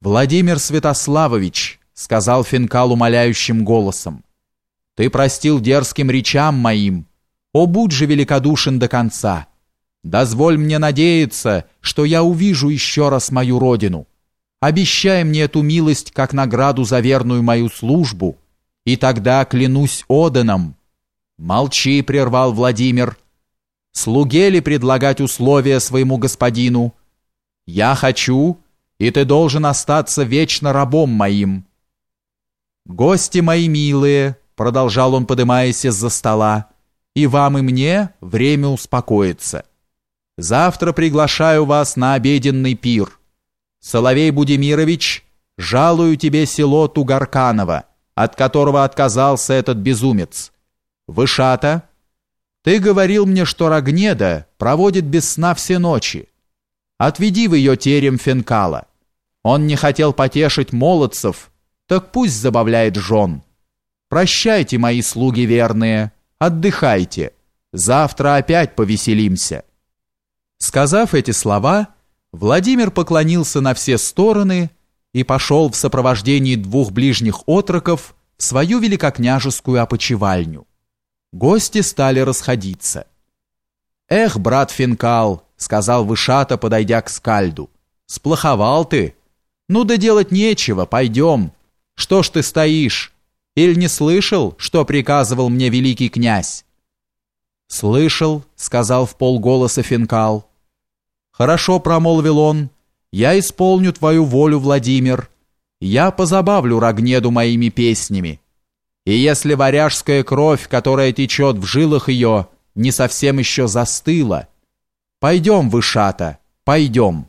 «Владимир Святославович», — сказал Финкал умоляющим голосом, — «ты простил дерзким речам моим. О, будь же великодушен до конца. Дозволь мне надеяться, что я увижу еще раз мою родину. Обещай мне эту милость как награду за верную мою службу, и тогда клянусь Оданом». «Молчи», — прервал Владимир. «Слуге ли предлагать условия своему господину? Я хочу...» и ты должен остаться вечно рабом моим». «Гости мои милые», — продолжал он, подымаясь из-за стола, «и вам и мне время успокоиться. Завтра приглашаю вас на обеденный пир. Соловей Будимирович, жалую тебе село Тугарканово, от которого отказался этот безумец. Вышата, ты говорил мне, что Рогнеда проводит без сна все ночи. Отведи в ее терем Фенкала. Он не хотел потешить молодцев, так пусть забавляет жен. Прощайте, мои слуги верные, отдыхайте. Завтра опять повеселимся». Сказав эти слова, Владимир поклонился на все стороны и пошел в сопровождении двух ближних отроков в свою великокняжескую опочивальню. Гости стали расходиться. «Эх, брат Финкал», — сказал Вышата, подойдя к скальду, — «сплоховал ты». «Ну да делать нечего, пойдем. Что ж ты стоишь? Или не слышал, что приказывал мне великий князь?» «Слышал», — сказал в полголоса Финкал. «Хорошо», — промолвил он, — «я исполню твою волю, Владимир. Я позабавлю Рогнеду моими песнями. И если варяжская кровь, которая течет в жилах ее, не совсем еще застыла, пойдем, Вышата, пойдем».